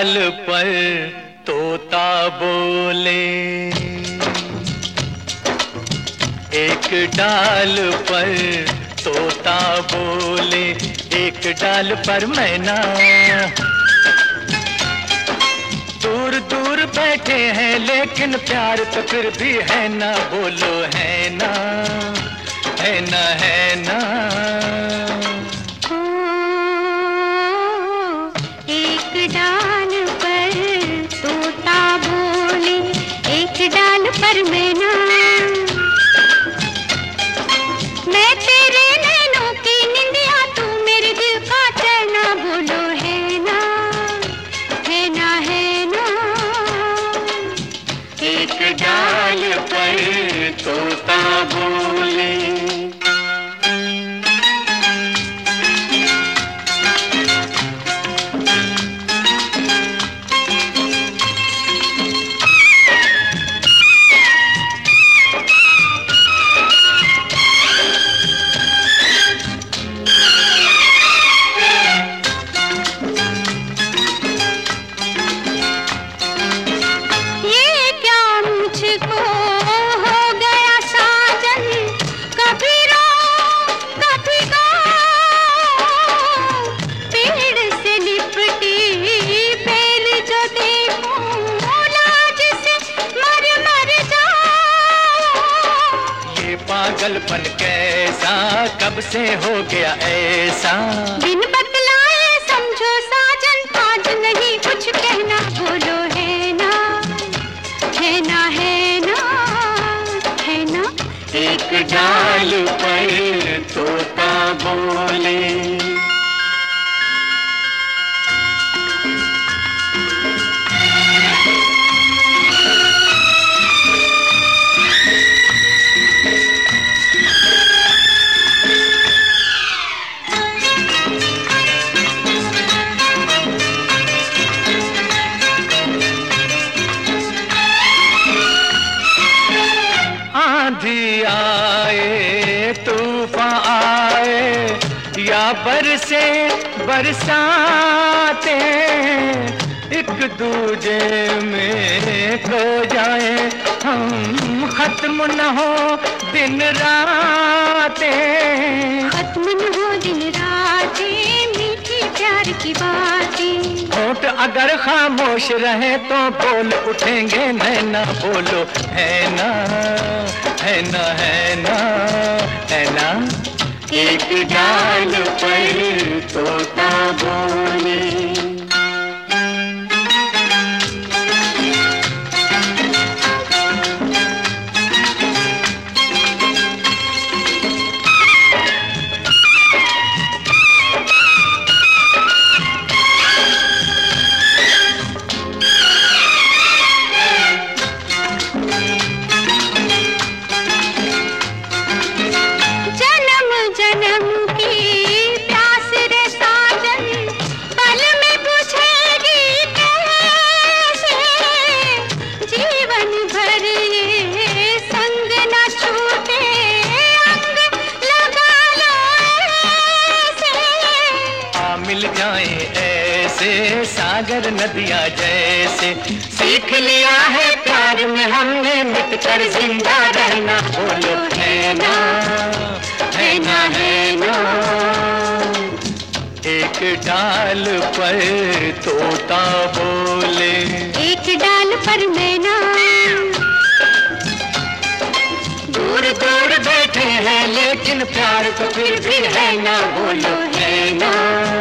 डाल पर तोता बोले। एक डाल पर तोता बोले। एक डाल पर मैना। दूर दूर बैठे हैं, लेकिन प्यार तो फिर भी है ना। बोलो, है ना? है ना, है पागलपन कैसा? कब से हो गया ऐसा? बिन बतलाए समझो साजन, आज नहीं कुछ कहना। बोलो, है ना? है ना है ना? है ना? एक डाल पर तोता बोले। या बरसे बरसाते एक दूजे में खो जाए। हम खत्म न हो दिन रातें। खत्म न हो दिन रातें मीठी प्यार की बातें। होठ अगर खामोश रहे तो बोल उठेंगे नैना बोलो है ना है ना है ना। एक डाल पर तोता बोले मिल जाए ऐसे सागर नदिया जैसे। सीख लिया है प्यार में हमने मिट कर ज़िंदा रहना। बोलो है ना है ना है ना। एक डाल पर तोता बोले। एक डाल पर मैना। दूर दूर बैठे हैं लेकिन प्यार तो फिर भी है ना। बोलो है ना।